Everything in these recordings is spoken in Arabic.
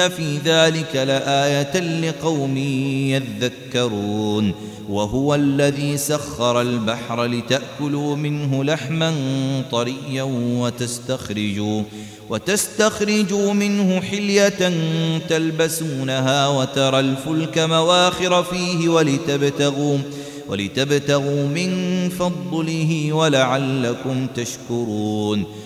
في ذلك لآية لقوم يذكرون وهو الذي سخر البحر لتأكلوا منه لحما طريا وتستخرجوا وتستخرجوا منه حلية تلبسونها وترى الفلك مواخر فيه ولتبتغوا ولتبتغوا من فضله ولعلكم تشكرون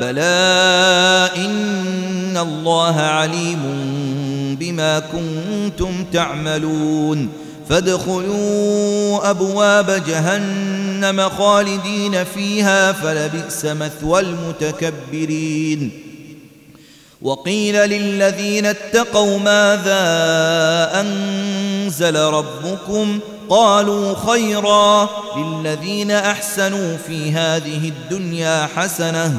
بلى إن الله عليم بما كنتم تعملون فادخلوا أبواب جهنم خالدين فيها فلبئس مثوى المتكبرين وقيل للذين اتقوا ماذا أنزل ربكم قالوا خيرا للذين أحسنوا في هذه الدنيا حسنة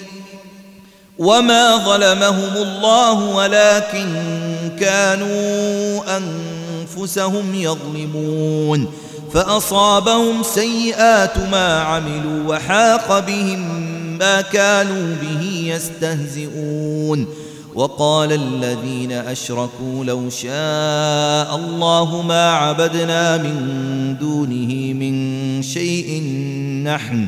وما ظلمهم الله ولكن كانوا أنفسهم يظلمون فأصابهم سيئات ما عملوا وحاق بهم ما كانوا به يستهزئون وقال الذين أشركوا لو شاء الله ما عبدنا من دونه من شيء نحن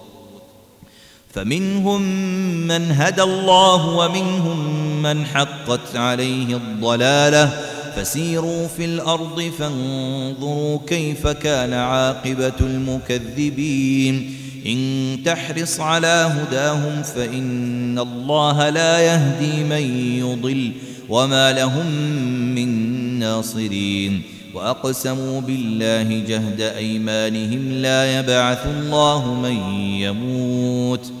فمنهم من هدى الله ومنهم من حقت عليه الضلاله. فسيروا في الأرض فانظروا كيف كان عاقبة المكذبين. إن تحرص على هداهم فإن الله لا يهدي من يضل وما لهم من ناصرين. وأقسموا بالله جهد أيمانهم لا يبعث الله من يموت.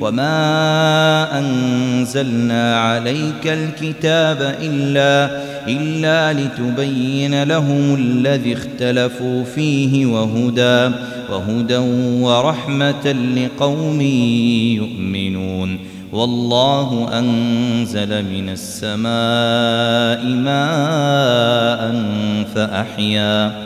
وما أنزلنا عليك الكتاب إلا إلا لتبين لهم الذي اختلفوا فيه وهدى وهدى ورحمة لقوم يؤمنون والله أنزل من السماء ماء فأحيا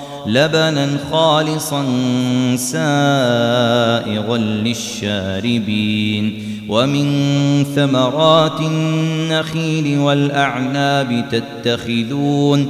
لبنا خالصا سائغا للشاربين ومن ثمرات النخيل والأعناب تتخذون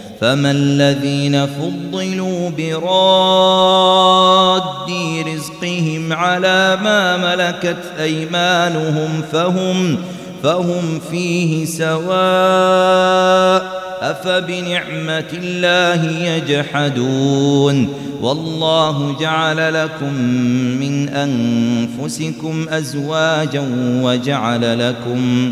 فما الذين فضلوا براد رزقهم على ما ملكت أيمانهم فهم فهم فيه سواء أفبنعمة الله يجحدون والله جعل لكم من أنفسكم أزواجا وجعل لكم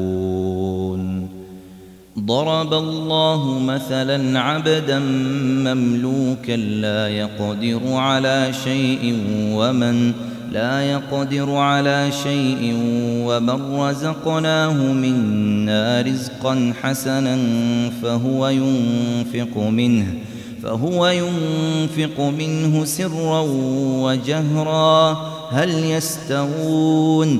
ضرب الله مثلا عبدا مملوكا لا يقدر على شيء ومن لا يقدر على شيء ومن رزقناه منا رزقا حسنا فهو ينفق منه فهو ينفق منه سرا وجهرا. هل يستوون؟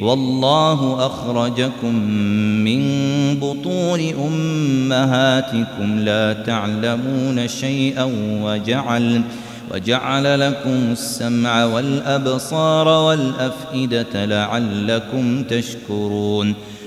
والله أخرجكم من بطون أمهاتكم لا تعلمون شيئا وجعل وجعل لكم السمع والأبصار والأفئدة لعلكم تشكرون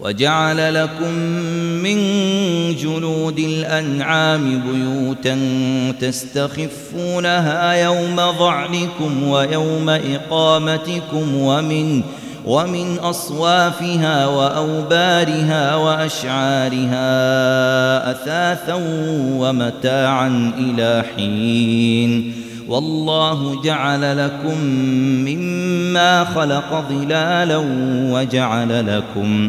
وجعل لكم من جلود الأنعام بيوتا تستخفونها يوم ظعنكم ويوم إقامتكم ومن ومن أصوافها وأوبارها وأشعارها أثاثا ومتاعا إلى حين. والله جعل لكم مما خلق ظلالا وجعل لكم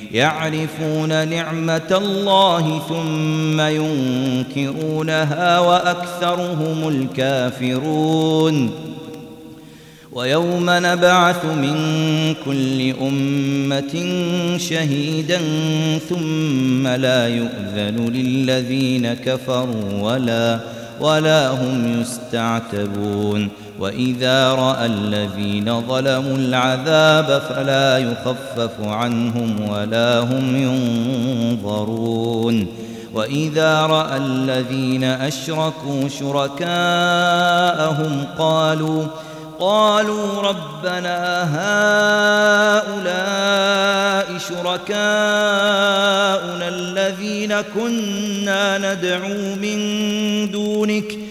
يعرفون نعمة الله ثم ينكرونها وأكثرهم الكافرون. ويوم نبعث من كل أمة شهيدا ثم لا يؤذن للذين كفروا ولا ولا هم يستعتبون. وإذا رأى الذين ظلموا العذاب فلا يخفف عنهم ولا هم ينظرون. وإذا رأى الذين أشركوا شركاءهم قالوا قالوا ربنا هؤلاء شركاؤنا الذين كنا ندعو من دونك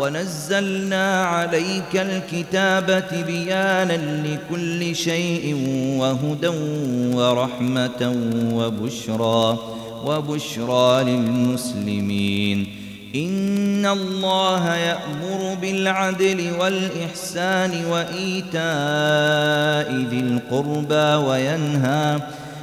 ونزلنا عليك الكتاب بيانا لكل شيء وهدى ورحمة وبشرى وبشرى للمسلمين. إن الله يأمر بالعدل والإحسان وإيتاء ذي القربى وينهى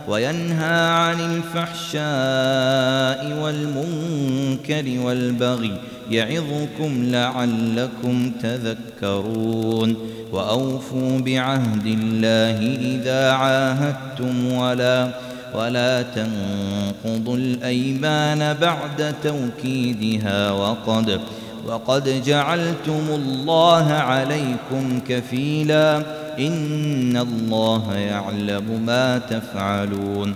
وينهى عن الفحشاء والمنكر والبغي يعظكم لعلكم تذكرون وأوفوا بعهد الله إذا عاهدتم ولا ولا تنقضوا الأيمان بعد توكيدها وقد وقد جعلتم الله عليكم كفيلا إن الله يعلم ما تفعلون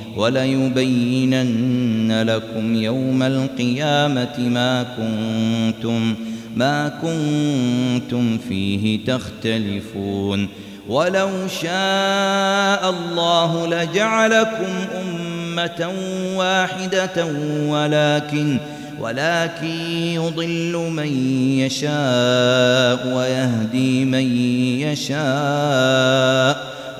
وليبينن لكم يوم القيامة ما كنتم ما كنتم فيه تختلفون. ولو شاء الله لجعلكم أمة واحدة ولكن ولكن يضل من يشاء ويهدي من يشاء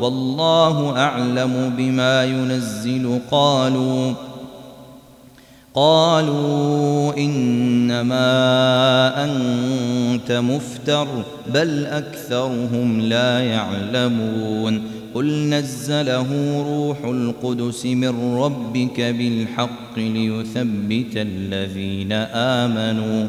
والله أعلم بما ينزل. قالوا قالوا إنما أنت مفتر بل أكثرهم لا يعلمون. قل نزله روح القدس من ربك بالحق ليثبت الذين آمنوا.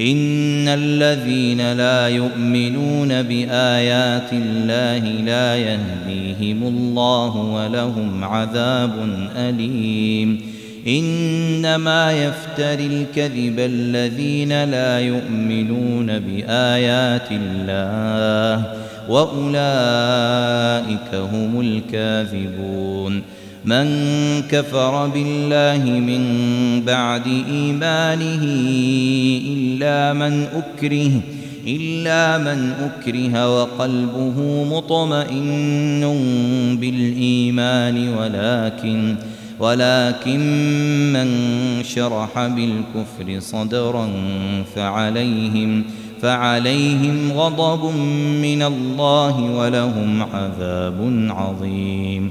إن الذين لا يؤمنون بآيات الله لا يهديهم الله ولهم عذاب أليم. إنما يفتري الكذب الذين لا يؤمنون بآيات الله وأولئك هم الكاذبون. من كفر بالله من بعد إيمانه إلا من أكره إلا من أكره وقلبه مطمئن بالإيمان ولكن ولكن من شرح بالكفر صدرا فعليهم فعليهم غضب من الله ولهم عذاب عظيم.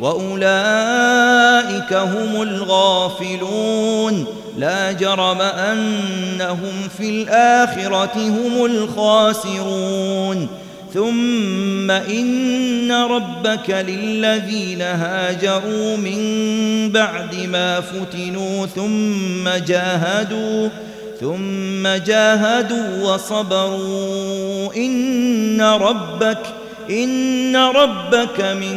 وأولئك هم الغافلون. لا جرم أنهم في الآخرة هم الخاسرون. ثم إن ربك للذين هاجروا من بعد ما فتنوا ثم جاهدوا ثم جاهدوا وصبروا. إن ربك إن ربك من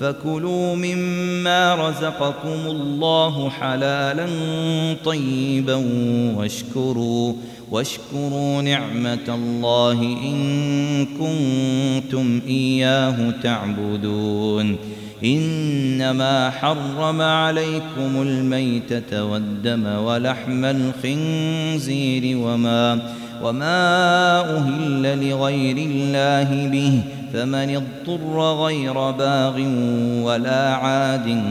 فكلوا مما رزقكم الله حلالا طيبا واشكروا واشكروا نعمة الله إن كنتم إياه تعبدون. إنما حرم عليكم الميتة والدم ولحم الخنزير وما وما أهل لغير الله به فمن اضطر غير باغ ولا عاد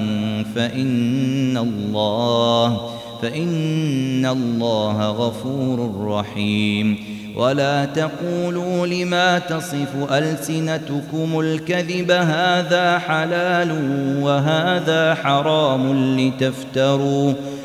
فإن الله فإن الله غفور رحيم ولا تقولوا لما تصف ألسنتكم الكذب هذا حلال وهذا حرام لتفتروا